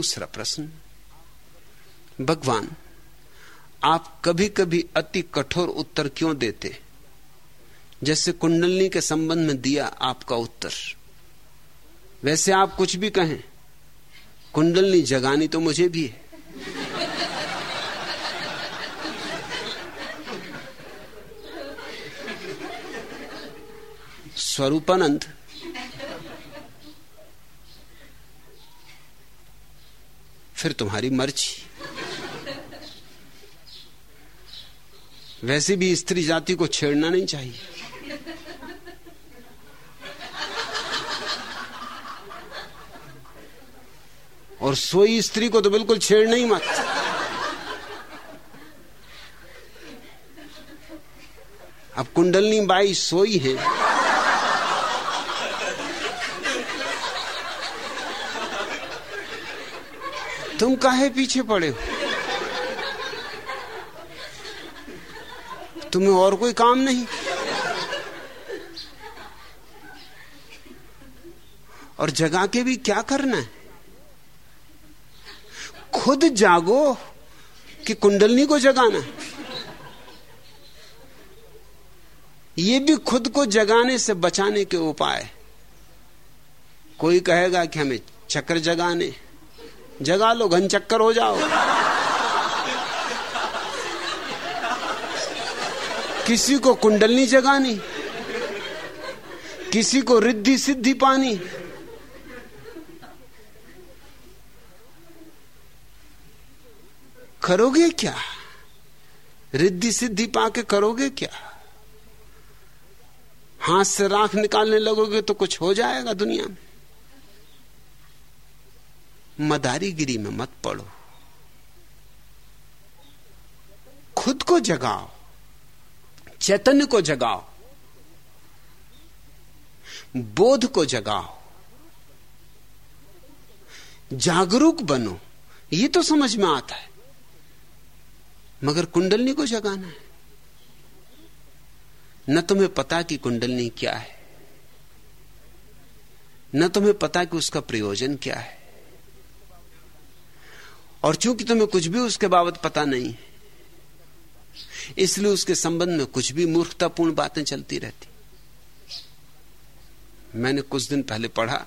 दूसरा प्रश्न, भगवान, आप कभी कभी अति कठोर उत्तर क्यों देते? जैसे कुंडलनी के संबंध में दिया आपका उत्तर। वैसे आप कुछ भी कहें, कुंडलनी जगानी तो मुझे भी है। स्वरूपानंद फिर तुम्हारी मर्ज़ी। वैसे भी स्त्री जाति को छेड़ना नहीं चाहिए। और सोई स्त्री को तो बिल्कुल छेड़ना ही मत। अब कुंडलनी बाई सोई है। तुम काहे पीछे पड़े हो? तुम्हें और कोई काम नहीं। और जगा के भी क्या करना है? खुद जागो कि कुंडलनी को जगाना। ये भी खुद को जगाने से बचाने के उपाय। कोई कहेगा कि हमें चक्र जगाने। जगा लो, घन चक्कर हो जाओ। किसी को कुंडलनी जगानी, किसी को रिद्धि सिद्धि पानी। करोगे क्या? रिद्धि सिद्धि पाके करोगे क्या? हाथ से राख निकालने लगोगे तो कुछ हो जाएगा दुनिया में। मदारीगिरी में मत पड़ो। खुद को जगाओ चैतन्य को जगाओ, बोध को जगाओ, जागरूक बनो। ये तो समझ में आता है, मगर कुंडलनी को जगाना है। न तुम्हें पता कि कुंडलनी क्या है, न तुम्हें पता कि उसका प्रयोजन क्या है। और चूँकि तुम्हें कुछ भी उसके बाबत पता नहीं है इसलिए उसके संबंध में कुछ भी मूर्खतापूर्ण बातें चलती रहती। मैंने कुछ दिन पहले पढ़ा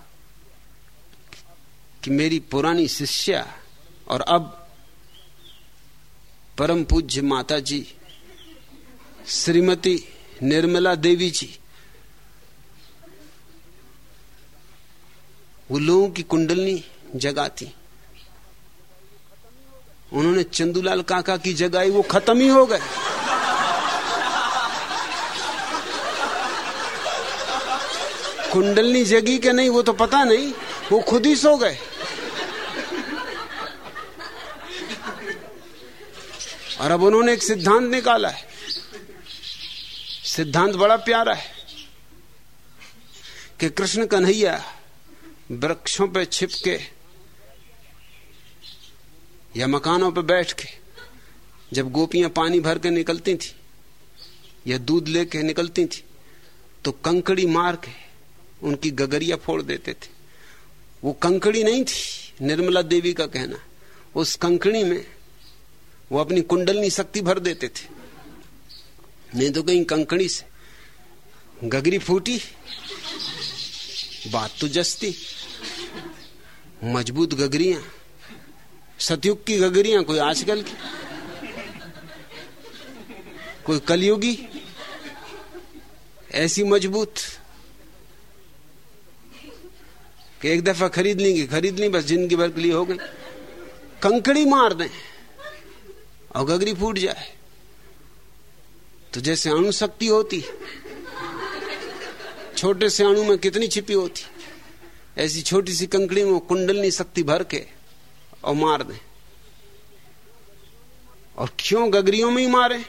कि मेरी पुरानी शिष्या और अब परम पूज्य माता जी श्रीमती निर्मला देवी जी, वो लोगों की कुंडलनी जगाती। उन्होंने चंदूलाल काका की जगाई, वो खत्म ही हो गए। कुंडलनी जगी के नहीं, वो तो पता नहीं, वो खुद ही सो गए। और अब उन्होंने एक सिद्धांत निकाला है। सिद्धांत बड़ा प्यारा है कि कृष्ण कन्हैया वृक्षों पे छिप के या मकानों पर बैठ के जब गोपियाँ पानी भर के निकलती थी या दूध लेके निकलती थी तो कंकड़ी मार के उनकी गगरिया फोड़ देते थे। वो कंकड़ी नहीं थी, निर्मला देवी का कहना। उस कंकड़ी में वो अपनी कुंडलनी शक्ति भर देते थे। नहीं तो कहीं कंकड़ी से गगरी फूटी, बात तो जस्ती, मज़बूत गगरियाँ सतयुग की गगरियाँ, कोई आजकल की? कोई कलयुगी? ऐसी मज़बूत कि एक दफ़ा खरीद लेंगे, खरीद ली, बस ज़िंदगी भर के लिए हो गई। कंकड़ी मार दें और गगरी फूट जाए। तो जैसे अणु शक्ति होती, छोटे से अणु में कितनी छिपी होती, ऐसी छोटी सी कंकड़ी में कुंडलनी शक्ति भर के और मार दें। और क्यों गगरियों में ही मारे?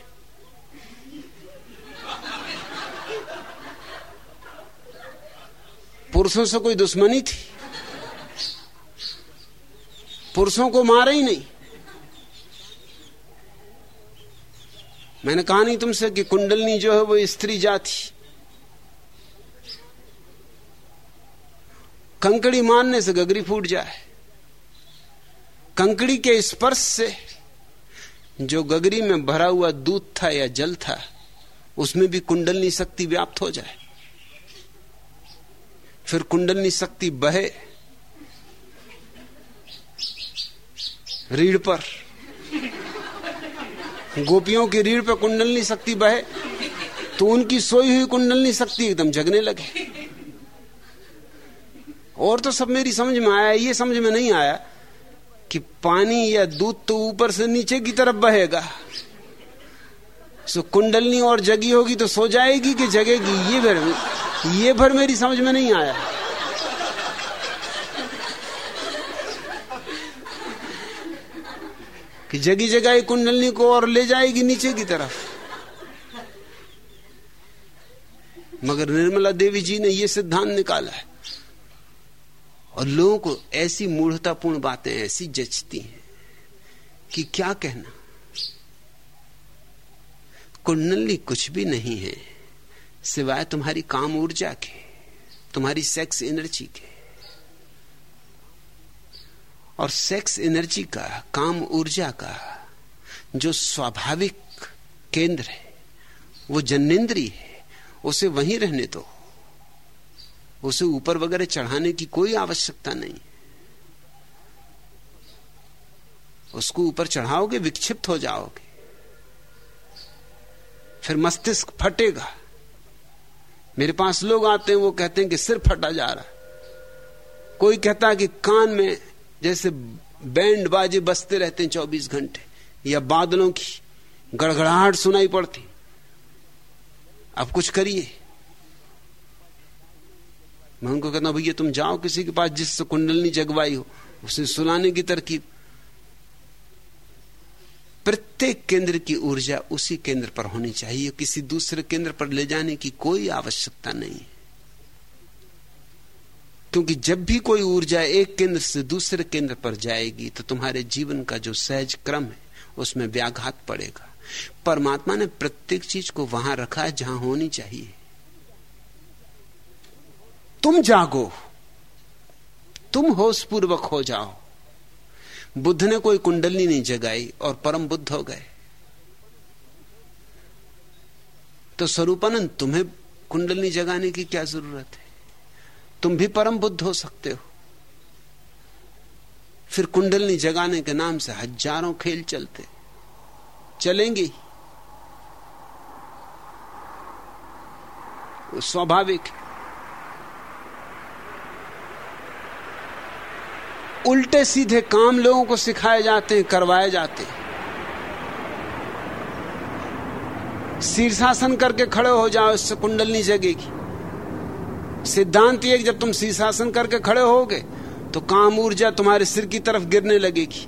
पुरुषों से कोई दुश्मनी थी? पुरुषों को मारे ही नहीं। मैंने कहा नहीं तुमसे कि कुंडलनी जो है वो स्त्री जाति। कंकड़ी मारने से गगरी फूट जाए। कंकड़ी के स्पर्श से जो गगरी में भरा हुआ दूध था या जल था, उसमें भी कुंडलनी शक्ति व्याप्त हो जाए। फिर कुंडलनी शक्ति बहे, रीढ़ पर। गोपियों की रीढ़ पर कुंडलनी शक्ति बहे तो उनकी सोई हुई कुंडलनी शक्ति एकदम जगने लगे। और तो सब मेरी समझ में आया, ये समझ में नहीं आया कि पानी या दूध तो ऊपर से नीचे की तरफ़ बहेगा। सो कुंडलनी और जगी होगी तो सो जाएगी कि जगेगी? ये भर ये भर मेरी समझ में नहीं आया। कि जगी जगाई कुंडलनी को और ले जाएगी नीचे की तरफ़। मगर निर्मला देवी जी ने यह सिद्धांत निकाला है। और लोगों को ऐसी मूढ़तापूर्ण बातें ऐसी जचती हैं कि क्या कहना? कुंडली कुछ भी नहीं है, सिवाय तुम्हारी काम ऊर्जा के, तुम्हारी सेक्स एनर्जी के। और सेक्स एनर्जी का, काम ऊर्जा का जो स्वाभाविक केंद्र है, वो जन्नेन्द्री है, उसे वहीं रहने दो। उसे ऊपर वगैरह चढ़ाने की कोई आवश्यकता नहीं। उसको ऊपर चढ़ाओगे, विक्षिप्त हो जाओगे। फिर मस्तिष्क फटेगा। मेरे पास लोग आते हैं, वो कहते हैं कि सिर फटा जा रहा। कोई कहता है कि कान में जैसे बैंड बाजे बजते रहते हैं चौबीस घंटे, या बादलों की गड़गड़ाहट सुनाई पड़ती। अब कुछ करिए। मैं उनको कहता भैया, तुम जाओ किसी के पास जिससे कुंडलनी जगवाई हो, उसे सुनाने की तरकीब। प्रत्येक केंद्र की ऊर्जा उसी केंद्र पर होनी चाहिए, किसी दूसरे केंद्र पर ले जाने की कोई आवश्यकता नहीं क्योंकि जब भी कोई ऊर्जा एक केंद्र से दूसरे केंद्र पर जाएगी तो तुम्हारे जीवन का जो सहज क्रम है, उसमें व्याघात पड़ेगा। परमात्मा ने प्रत्येक चीज़ को वहाँ रखा है जहाँ होनी चाहिए। तुम जागो। तुम होशपूर्वक हो जाओ। बुद्ध ने कोई कुंडली नहीं जगाई और परम बुद्ध हो गए। तो स्वरूपानंद, तुम्हें कुंडली जगाने की क्या ज़रूरत है? तुम भी परम बुद्ध हो सकते हो। फिर कुंडलनी जगाने के नाम से हज़ारों खेल चलते। चलेंगे। स्वाभाविक उल्टे सीधे काम लोगों को सिखाए जाते हैं, करवाए जाते हैं। शीर्षासन करके खड़े हो जाओ, इससे कुंडलनी जगेगी। सिद्धांत ये जब तुम शीर्षासन करके खड़े होगे तो काम ऊर्जा तुम्हारे सिर की तरफ़ गिरने लगेगी।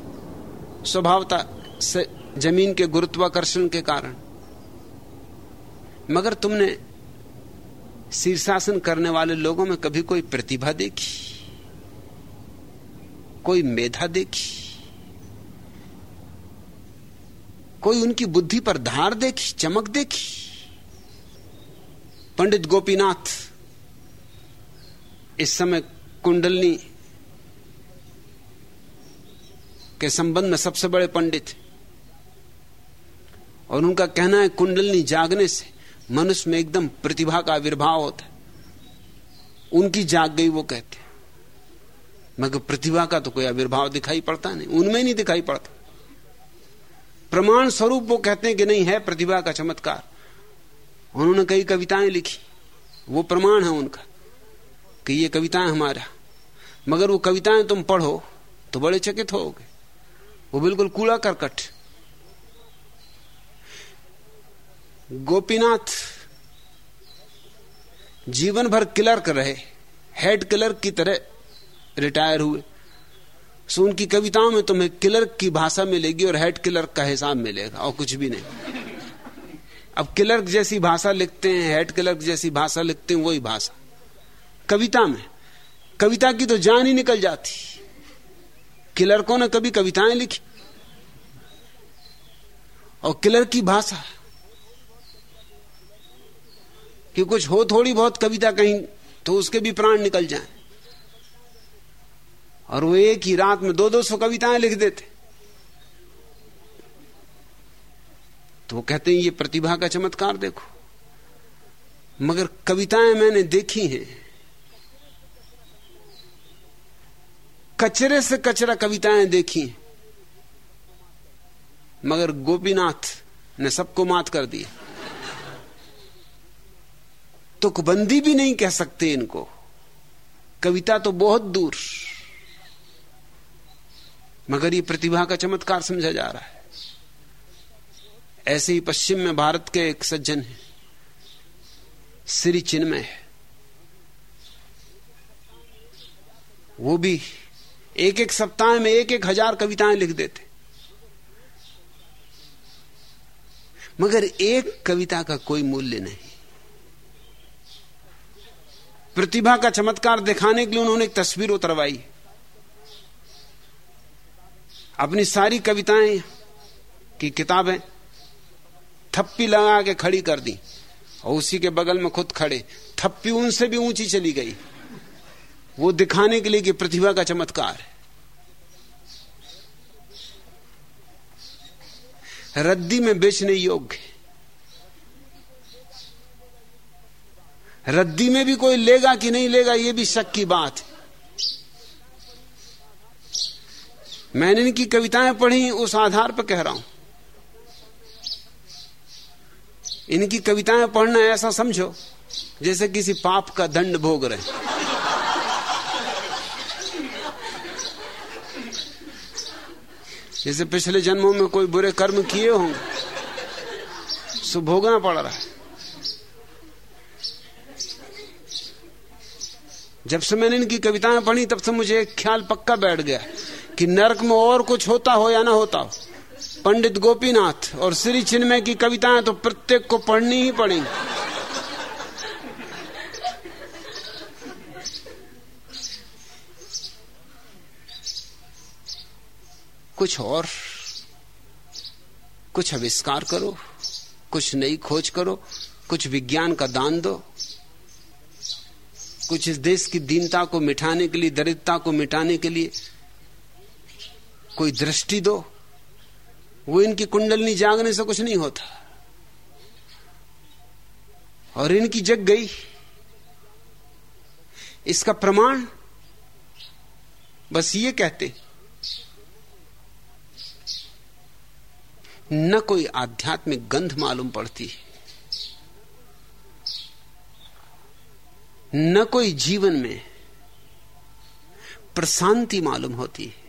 स्वभावता से ज़मीन के गुरुत्वाकर्षण के कारण। मगर तुमने शीर्षासन करने वाले लोगों में कभी कोई प्रतिभा देखी? कोई मेधा देखी? कोई उनकी बुद्धि पर धार देखी, चमक देखी? पंडित गोपीनाथ, इस समय कुंडलनी के संबंध में सबसे बड़े पंडित और उनका कहना है, कुंडलनी जागने से मनुष्य में एकदम प्रतिभा का आविर्भाव होता है। उनकी जाग गई, वो कहते मगर प्रतिभा का तो कोई आविर्भाव दिखाई पड़ता नहीं, उनमें नहीं दिखाई पड़ता। प्रमाण स्वरूप वो कहते हैं कि नहीं, है प्रतिभा का चमत्कार। उन्होंने कई कविताएँ लिखी, वो प्रमाण है उनका, कि ये कविताएँ हमारा। मगर वो कविताएँ तुम पढ़ो तो बड़े चकित होगे। वो बिल्कुल कूड़ा करकट। गोपीनाथ जीवन भर क्लर्क रहे, हेड क्लर्क की तरह रिटायर हुए। सो उनकी कविताओं में तुम्हें क्लर्क की भाषा मिलेगी और हेड क्लर्क का हिसाब मिलेगा और कुछ भी नहीं। अब क्लर्क जैसी भाषा लिखते हैं, हेड क्लर्क जैसी भाषा लिखते हैं, वही भाषा। कविता में। कविता की तो जान ही निकल जाती। क्लर्कों ने कभी कविताएँ लिखी? और क्लर्क की भाषा? कि कुछ हो थोड़ी बहुत कविता कहीं तो उसके भी प्राण निकल जाए। और वो एक ही रात में दो दो सौ कविताएँ लिख देते। तो वो कहते हैं, ये प्रतिभा का चमत्कार देखो। मगर कविताएँ मैंने देखी हैं। कचरे से कचरा कविताएँ देखी हैं। मगर गोपीनाथ ने सबको मात कर दिया। तुकबंदी भी नहीं कह सकते इनको। कविता तो बहुत दूर। मगर ये प्रतिभा का चमत्कार समझा जा रहा है। ऐसे ही पश्चिम में भारत के एक सज्जन है। श्री चिन्मय है। वो भी एक एक सप्ताह में एक एक हज़ार कविताएँ लिख देते। मगर एक कविता का कोई मूल्य नहीं। प्रतिभा का चमत्कार दिखाने के लिए उन्होंने एक तस्वीर उतरवाई। अपनी सारी कविताएँ की किताबें थप्पी लगा के खड़ी कर दी और उसी के बगल में खुद खड़े। थप्पी उनसे भी ऊँची चली गई। वो दिखाने के लिए कि प्रतिभा का चमत्कार है। रद्दी में बेचने योग्य रद्दी में भी कोई लेगा कि नहीं लेगा, ये भी शक की बात है। मैंने इनकी कविताएँ पढ़ी, उस आधार पर कह रहा हूँ। इनकी कविताएँ पढ़ना ऐसा समझो, जैसे किसी पाप का दंड भोग रहे। जैसे पिछले जन्मों में कोई बुरे कर्म किए होंगे, सो भोगना पड़ रहा है। जब से मैंने इनकी कविताएँ पढ़ी, तब से मुझे एक ख्याल पक्का बैठ गया। कि नरक में और कुछ होता हो या ना होता हो। पंडित गोपीनाथ और श्री चिन्मय की कविताएँ तो प्रत्येक को पढ़नी ही पड़ेंगी। कुछ और, कुछ आविष्कार करो, कुछ नई खोज करो, कुछ विज्ञान का दान दो। कुछ इस देश की दीनता को मिटाने के लिए, दरिद्रता को मिटाने के लिए कोई दृष्टि दो। वो इनकी कुंडलनी जागने से कुछ नहीं होता। और इनकी जग गई। इसका प्रमाण बस ये कहते। न कोई आध्यात्मिक गंध मालूम पड़ती। न कोई जीवन में प्रशांति मालूम होती। है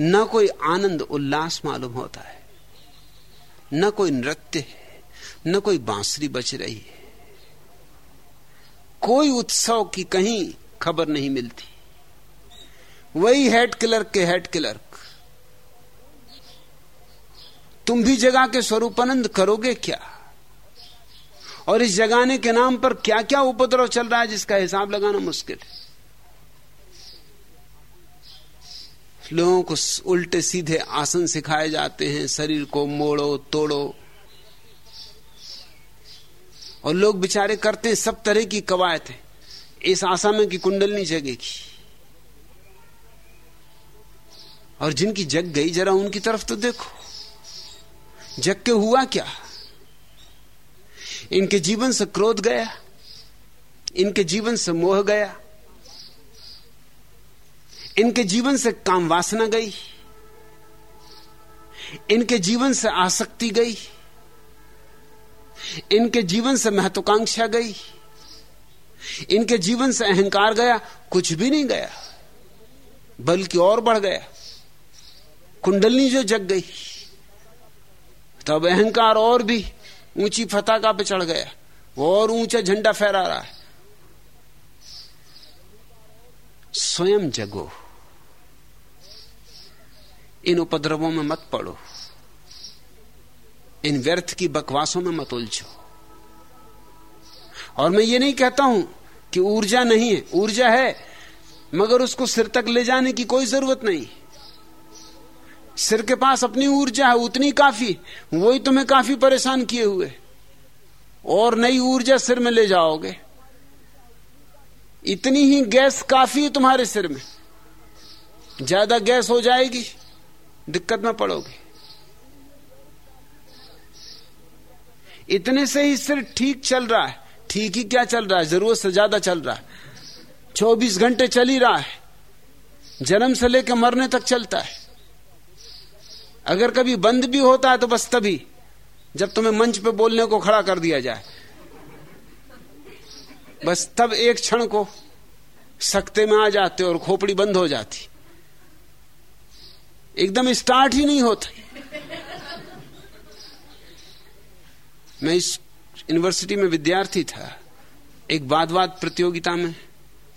न कोई आनंद उल्लास मालूम होता है, न कोई नृत्य है, न कोई बांसुरी बच रही है। कोई उत्सव की कहीं खबर नहीं मिलती। वही हेड क्लर्क के हेड क्लर्क। तुम भी जगा के स्वरूपानंद करोगे क्या? और इस जगाने के नाम पर क्या क्या उपद्रव चल रहा है जिसका हिसाब लगाना मुश्किल है? लोगों को उल्टे सीधे आसन सिखाए जाते हैं, शरीर को मोड़ो, तोड़ो। और लोग बेचारे करते हैं, सब तरह की कवायत है। इस आशा में कि कुंडलनी जगेगी। और जिनकी जग गई, जरा उनकी तरफ़ तो देखो। जग के हुआ क्या? इनके जीवन से क्रोध गया, इनके जीवन से मोह गया। इनके जीवन से काम वासना गई। इनके जीवन से आसक्ति गई। इनके जीवन से महत्वाकांक्षा गई। इनके जीवन से अहंकार गया, कुछ भी नहीं गया, बल्कि और बढ़ गया। कुंडलनी जो जग गई, तब अहंकार और भी ऊँची फताका पे चढ़ गया। और ऊँचा झंडा फहरा रहा है। स्वयं जगो। इन उपद्रवों में मत पड़ो। इन व्यर्थ की बकवासों में मत उलझो। और मैं ये नहीं कहता हूँ कि ऊर्जा नहीं है। ऊर्जा है, मगर उसको सिर तक ले जाने की कोई ज़रूरत नहीं। सिर के पास अपनी ऊर्जा है, उतनी काफ़ी, वही तुम्हें काफ़ी परेशान किए हुए। और नई ऊर्जा सिर में ले जाओगे। इतनी ही गैस काफ़ी है तुम्हारे सिर में। ज़्यादा गैस हो जाएगी। दिक्कत में पड़ोगे। इतने से ही सिर्फ़ ठीक चल रहा है। ठीक ही क्या चल रहा है? ज़रूरत से ज़्यादा चल रहा है। चौबीस घंटे चल ही रहा है। जन्म से लेकर मरने तक चलता है। अगर कभी बंद भी होता है तो बस तभी, जब तुम्हें मंच पे बोलने को खड़ा कर दिया जाए। बस तब एक क्षण को सकते में आ जाते और खोपड़ी बंद हो जाती। एकदम स्टार्ट ही नहीं होता। मैं इस यूनिवर्सिटी में विद्यार्थी था। एक वाद वाद प्रतियोगिता में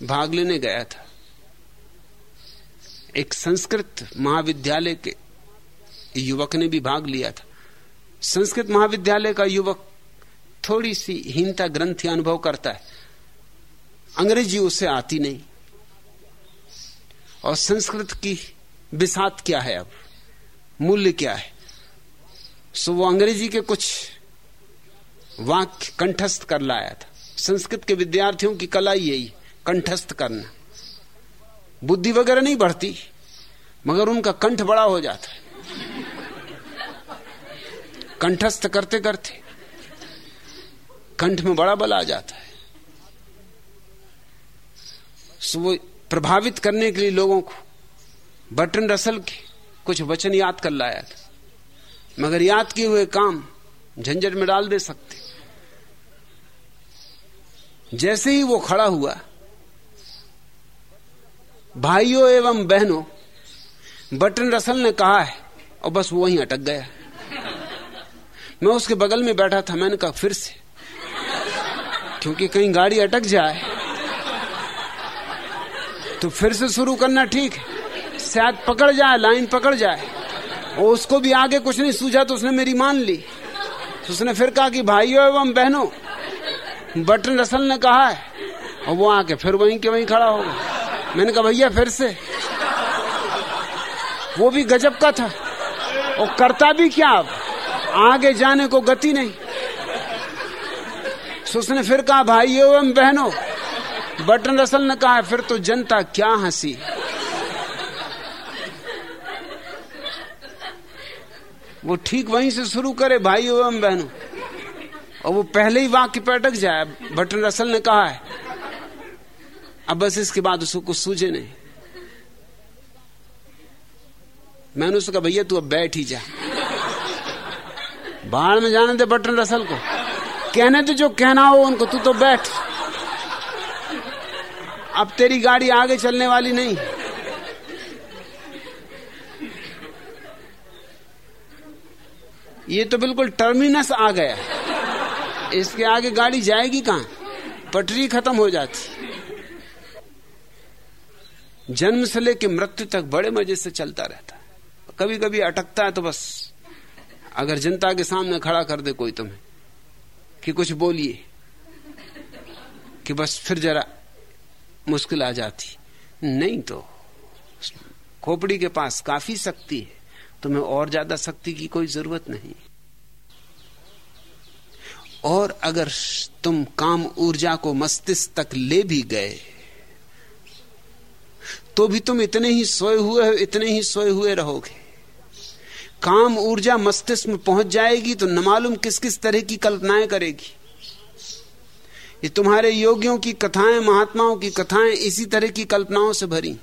भाग लेने गया था। एक संस्कृत महाविद्यालय के युवक ने भी भाग लिया था। संस्कृत महाविद्यालय का युवक थोड़ी सी हीनता ग्रंथि अनुभव करता है। अंग्रेज़ी उसे आती नहीं। और संस्कृत की बिसात क्या है अब? मूल्य क्या है? सो वो अंग्रेज़ी के कुछ वाक्य कंठस्थ कर लाया था। संस्कृत के विद्यार्थियों की कला यही, कंठस्थ करना। बुद्धि वगैरह नहीं बढ़ती, मगर उनका कंठ बड़ा हो जाता है। कंठस्थ करते करते कंठ में बड़ा बल आ जाता है। सो वो प्रभावित करने के लिए लोगों को बटन रसल के कुछ वचन याद कर लाया था। मगर याद किए हुए काम झंझट में डाल दे सकते। जैसे ही वो खड़ा हुआ, भाइयों एवं बहनों, बटन रसल ने कहा है, और बस वो वहीं अटक गया। मैं उसके बगल में बैठा था, मैंने कहा, फिर से। क्योंकि कहीं गाड़ी अटक जाए तो फिर से शुरू करना ठीक है। शायद पकड़ जाए, लाइन पकड़ जाए। और उसको भी आगे कुछ नहीं सूझा तो उसने मेरी मान ली। तो उसने फिर कहा कि भाइयों एवं बहनों, बटन रसल ने कहा है। और वो आके फिर वहीं के वहीं खड़ा होगा मैंने कहा, भैया, फिर से। वो भी गजब का था। और करता भी क्या अब? आगे जाने को गति नहीं। तो उसने फिर कहा भाइयों एवं बहनों, बटन रसल ने कहा फिर तो जनता क्या हँसी। वो ठीक वहीं से शुरू करे भाइयों एवं बहनों। और वो पहले ही वाक्य पे अटक जाए बटन रसल ने कहा है। अब बस इसके बाद उसको कुछ सूझे नहीं। मैंने उसको कहा, भैया, तू अब बैठ ही जा। बाहर में जाने दे बटन रसल को। कहने तो जो कहना हो उनको, तू तो बैठ। अब तेरी गाड़ी आगे चलने वाली नहीं। ये तो बिल्कुल टर्मिनस आ गया। इसके आगे गाड़ी जाएगी कहाँ? पटरी खत्म हो जाती। जन्म से लेकर मृत्यु तक बड़े मज़े से चलता रहता। है कभी कभी अटकता है तो बस। अगर जनता के सामने खड़ा कर दे कोई तुम्हें, कि कुछ बोलिए, कि बस फिर जरा मुश्किल आ जाती। नहीं तो खोपड़ी के पास काफ़ी शक्ति है। तुम्हें और ज़्यादा शक्ति की कोई ज़रूरत नहीं। और अगर तुम काम ऊर्जा को मस्तिष्क तक ले भी गए तो भी तुम इतने ही सोए हुए हो, इतने ही सोए हुए रहोगे। काम ऊर्जा मस्तिष्क में पहुँच जाएगी तो न मालूम किस किस तरह की कल्पनाएँ करेगी। ये तुम्हारे योगियों की कथाएँ, महात्माओं की कथाएँ इसी तरह की कल्पनाओं से भरी।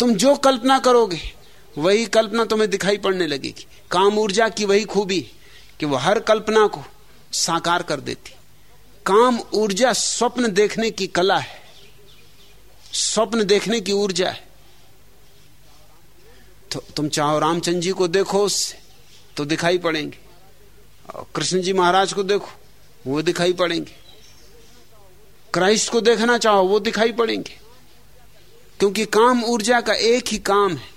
तुम जो कल्पना करोगे, वही कल्पना तुम्हें दिखाई पड़ने लगेगी। काम ऊर्जा की वही खूबी कि वह हर कल्पना को साकार कर देती। काम ऊर्जा स्वप्न देखने की कला है। स्वप्न देखने की ऊर्जा है। तो तुम चाहो रामचंद्र जी को देखो उससे तो दिखाई पड़ेंगे। और कृष्ण जी महाराज को देखो, वो दिखाई पड़ेंगे। क्राइस्ट को देखना चाहो, वो दिखाई पड़ेंगे। क्योंकि काम ऊर्जा का एक ही काम है।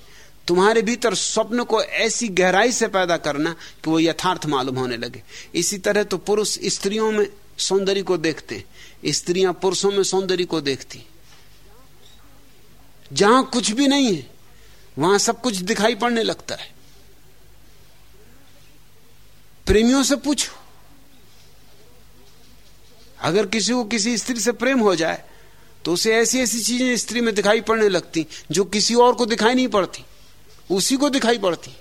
तुम्हारे भीतर स्वप्न को ऐसी गहराई से पैदा करना कि वो यथार्थ मालूम होने लगे। इसी तरह तो पुरुष स्त्रियों में सौंदर्य को देखते, स्त्रियाँ पुरुषों में सौंदर्य को देखती। जहाँ कुछ भी नहीं है, वहाँ सब कुछ दिखाई पड़ने लगता है। प्रेमियों से पूछो। अगर किसी को किसी स्त्री से प्रेम हो जाए तो उसे ऐसी ऐसी चीज़ें स्त्री में दिखाई पड़ने लगती, जो किसी और को दिखाई नहीं पड़ती। उसी को दिखाई पड़ती।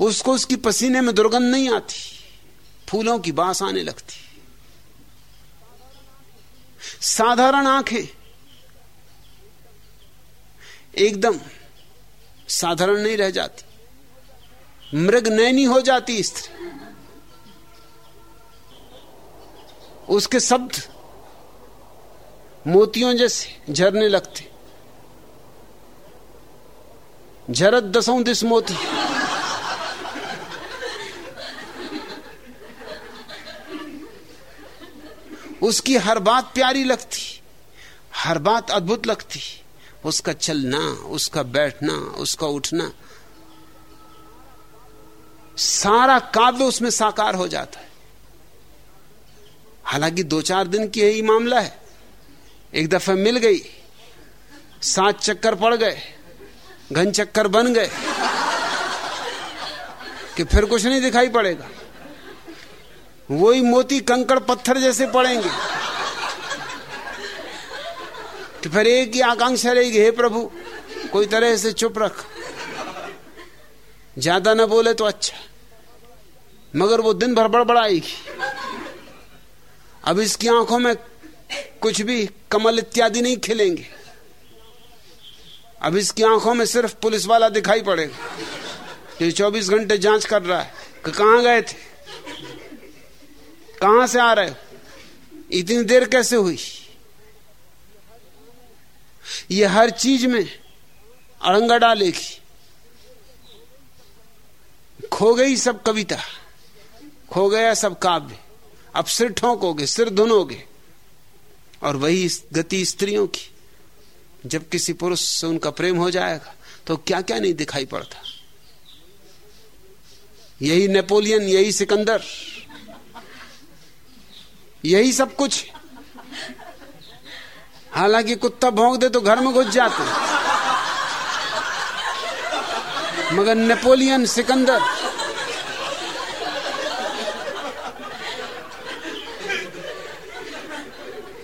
उसको उसकी पसीने में दुर्गंध नहीं आती। फूलों की बास आने लगती। साधारण आँखें। एकदम साधारण नहीं रह जाती। मृग नैनी हो जाती स्त्री। उसके शब्द मोतियों जैसे झरने लगते। झरत दसों दिस मोती। उसकी हर बात प्यारी लगती, हर बात अद्भुत लगती। उसका चलना, उसका बैठना, उसका उठना, सारा काव्य उसमें साकार हो जाता है। हालाँकि दो चार दिन की यही मामला है। एक दफ़ा मिल गई, सात चक्कर पड़ गए, घन चक्कर बन गए, कि फिर कुछ नहीं दिखाई पड़ेगा। वही मोती कंकड़ पत्थर जैसे पड़ेंगे। तो फिर एक ही आकांक्षा रहेगी हे प्रभु, कोई तरह से चुप रख। ज़्यादा ना बोले तो अच्छा मगर वो दिन भर बड़बड़ाएगी। अब इसकी आँखों में कुछ भी कमल इत्यादि नहीं खिलेंगे। अब इसकी आँखों में सिर्फ़ पुलिस वाला दिखाई पड़ेगा। जो 24 घंटे जाँच कर रहा है। कि कहाँ गए थे? कहाँ से आ रहे हो? इतनी देर कैसे हुई? ये हर चीज़ में अड़ंगा डालेगी। खो गई सब कविता। खो गया सब काव्य। अब सिर ठोंकोगे, सिर धुनोगे। और वही गति स्त्रियों की। जब किसी पुरुष से उनका प्रेम हो जाएगा तो क्या क्या नहीं दिखाई पड़ता। यही नेपोलियन, यही सिकंदर, यही सब कुछ। हालाँकि कुत्ता भौंक दे तो घर में घुस जाते मगर नेपोलियन, सिकंदर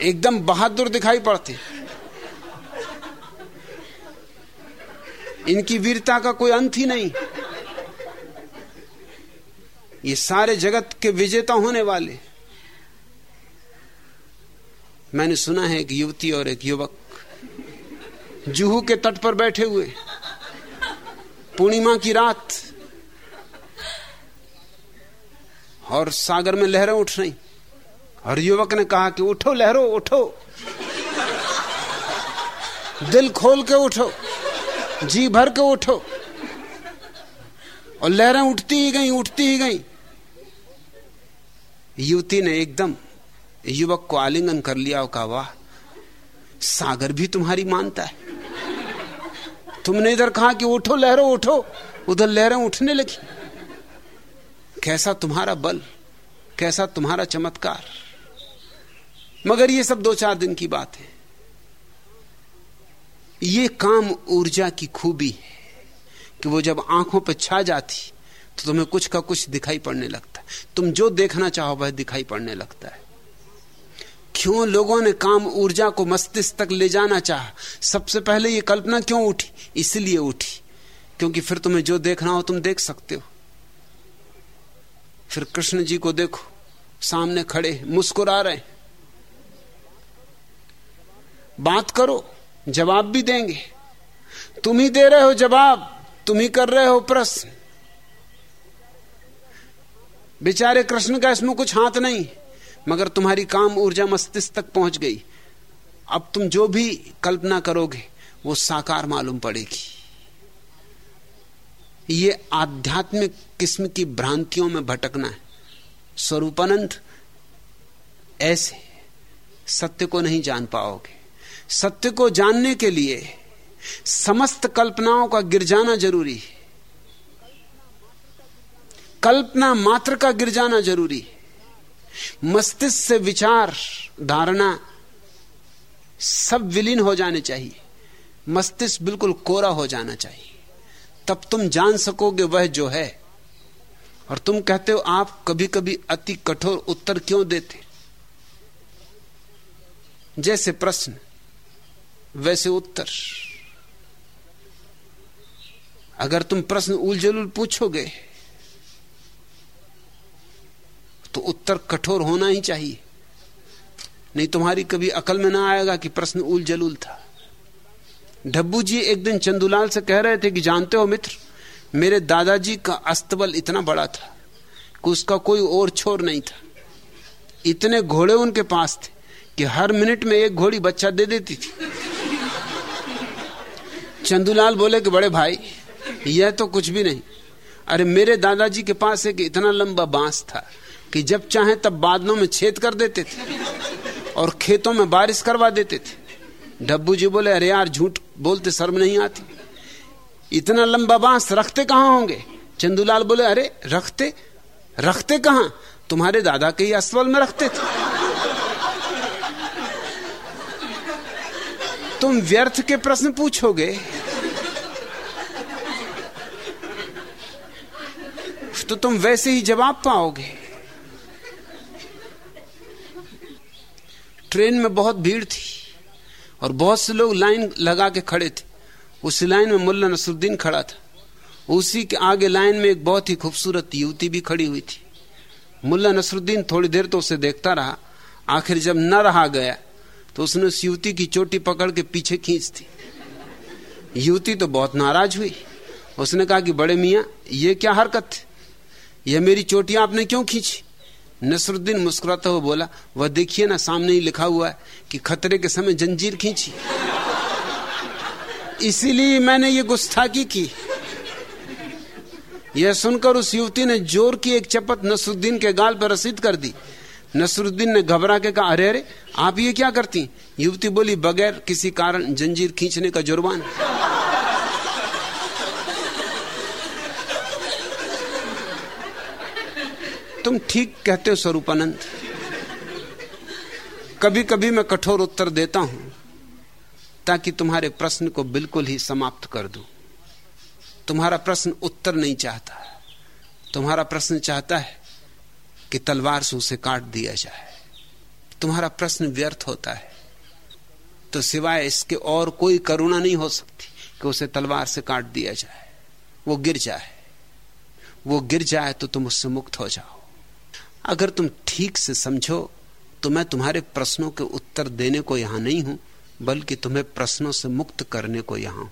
एकदम बहादुर दिखाई पड़ते। इनकी वीरता का कोई अंत ही नहीं। ये सारे जगत के विजेता होने वाले। मैंने सुना है एक युवती और एक युवक जुहू के तट पर बैठे हुए। पूर्णिमा की रात। और सागर में लहरें उठ रही। और युवक ने कहा कि उठो, लहरो, उठो। दिल खोल के उठो, जी भर के उठो। और लहरें उठती ही गई, उठती ही गई। युवती ने एकदम युवक को आलिंगन कर लिया और कहा, वाह, सागर भी तुम्हारी मानता है। तुमने इधर कहा कि उठो, लहरों, उठो। उधर लहरें उठने लगी। कैसा तुम्हारा बल, कैसा तुम्हारा चमत्कार। मगर ये सब दो चार दिन की बात है। ये काम ऊर्जा की खूबी है कि वो जब आँखों पर छा जाती तो तुम्हें कुछ का कुछ दिखाई पड़ने लगता। है तुम जो देखना चाहो वह दिखाई पड़ने लगता है। क्यों लोगों ने काम ऊर्जा को मस्तिष्क तक ले जाना चाहा? सबसे पहले ये कल्पना क्यों उठी? इसलिए उठी। क्योंकि फिर तुम्हें जो देखना हो तुम देख सकते हो। फिर कृष्ण जी को देखो, सामने खड़े, मुस्कुरा रहे बात करो, जवाब भी देंगे। तुम ही दे रहे हो जवाब, तुम ही कर रहे हो प्रश्न। बेचारे कृष्ण का इसमें कुछ हाथ नहीं, मगर तुम्हारी काम ऊर्जा मस्तिष्क तक पहुँच गई। अब तुम जो भी कल्पना करोगे, वो साकार मालूम पड़ेगी। ये आध्यात्मिक किस्म की भ्रांतियों में भटकना है। स्वरूपानंद, ऐसे सत्य को नहीं जान पाओगे। सत्य को जानने के लिए समस्त कल्पनाओं का गिर जाना ज़रूरी कल्पना मात्र का गिर जाना ज़रूरी मस्तिष्क से विचार, धारणा सब विलीन हो जाने चाहिए। मस्तिष्क बिल्कुल कोरा हो जाना चाहिए। तब तुम जान सकोगे वह जो है। और तुम कहते हो, आप कभी कभी अति कठोर उत्तर क्यों देते? जैसे प्रश्न वैसे उत्तर। अगर तुम प्रश्न उलझुल पूछोगे तो उत्तर कठोर होना ही चाहिए। नहीं तुम्हारी कभी अकल में ना आएगा कि प्रश्न उल जलूल था। डब्बू जी एक दिन चंदूलाल से कह रहे थे कि जानते हो मित्र, मेरे दादाजी का अस्तबल इतना बड़ा था कि उसका कोई और छोर नहीं था। इतने घोड़े उनके पास थे कि हर मिनट में एक घोड़ी बच्चा दे देती थी। चंदूलाल बोले कि बड़े भाई, यह तो कुछ भी नहीं। अरे मेरे दादाजी के पास एक इतना लंबा बाँस था कि जब चाहे तब बादलों में छेद कर देते थे और खेतों में बारिश करवा देते थे। डब्बू जी बोले, अरे यार, झूठ बोलते शर्म नहीं आती। इतना लंबा बाँस रखते कहाँ होंगे? चंदूलाल बोले, अरे, रखते रखते कहाँ? तुम्हारे दादा के ही अस्वल में रखते थे। तुम व्यर्थ के प्रश्न पूछोगे। तो तुम वैसे ही जवाब पाओगे। ट्रेन में बहुत भीड़ थी और बहुत से लोग लाइन लगा के खड़े थे। उस लाइन में मुल्ला नसरुद्दीन खड़ा था। उसी के आगे लाइन में एक बहुत ही खूबसूरत युवती भी खड़ी हुई थी। मुल्ला नसरुद्दीन थोड़ी देर तो उसे देखता रहा। आखिर जब न रहा गया तो उसने उस युवती की चोटी पकड़ के पीछे खींच दी। युवती तो बहुत नाराज़ हुई। उसने कहा कि, बड़े मियाँ, ये क्या हरकत थी यह मेरी चोटियाँ आपने क्यों खींची? नसरुद्दीन मुस्कुराता हुआ बोला, वह देखिए ना, सामने ही लिखा हुआ है कि खतरे के समय जंजीर खींची। इसीलिए मैंने ये गुस्ताखी की। यह सुनकर उस युवती ने ज़ोर की एक चपत नसरुद्दीन के गाल पर रसीद कर दी। नसरुद्दीन ने घबरा के कहा, अरे अरे, आप ये क्या करती? युवती बोली, बगैर किसी कारण जंजीर खींचने का जुर्मान तुम ठीक कहते हो, स्वरूपानंद। कभी कभी मैं कठोर उत्तर देता हूँ, ताकि तुम्हारे प्रश्न को बिल्कुल ही समाप्त कर दूँ। तुम्हारा प्रश्न उत्तर नहीं चाहता। तुम्हारा प्रश्न चाहता है कि तलवार से उसे काट दिया जाए। तुम्हारा प्रश्न व्यर्थ होता है तो सिवाय इसके और कोई करुणा नहीं हो सकती कि उसे तलवार से काट दिया जाए। वो गिर जाए। वो गिर जाए तो तुम उससे मुक्त हो जाओ। अगर तुम ठीक से समझो तो मैं तुम्हारे प्रश्नों के उत्तर देने को यहाँ नहीं हूँ, बल्कि तुम्हें प्रश्नों से मुक्त करने को यहाँ हूँ।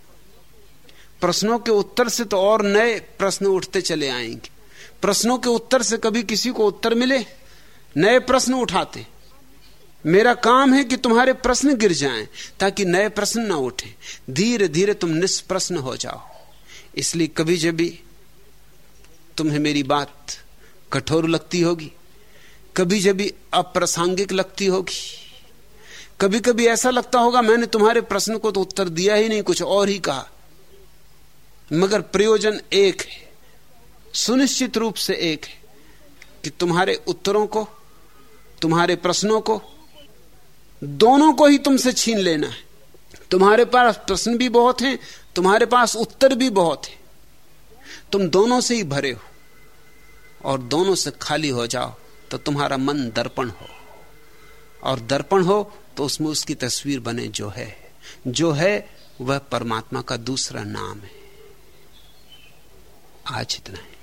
प्रश्नों के उत्तर से तो और नए प्रश्न उठते चले आएँगे। प्रश्नों के उत्तर से कभी किसी को उत्तर मिले, नए प्रश्न उठाते। मेरा काम है कि तुम्हारे प्रश्न गिर जाएँ, ताकि नए प्रश्न ना उठे। धीरे धीरे तुम निष्प्रश्न हो जाओ। इसलिए कभी जब भी तुम्हें मेरी बात कठोर लगती होगी कभी जब अप्रासंगिक लगती होगी। कभी कभी ऐसा लगता होगा, मैंने तुम्हारे प्रश्न को तो उत्तर दिया ही नहीं, कुछ और ही कहा। मगर प्रयोजन एक है, सुनिश्चित रूप से एक है, कि तुम्हारे उत्तरों को, तुम्हारे प्रश्नों को, दोनों को ही तुमसे छीन लेना है। तुम्हारे पास प्रश्न भी बहुत हैं, तुम्हारे पास उत्तर भी बहुत है। तुम दोनों से ही भरे हो, और दोनों से खाली हो जाओ। तो तुम्हारा मन दर्पण हो। और दर्पण हो तो उसमें उसकी तस्वीर बने जो है। जो है, वह परमात्मा का दूसरा नाम है। आज इतना है।